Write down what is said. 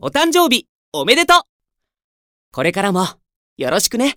お誕生日おめでとうこれからもよろしくね。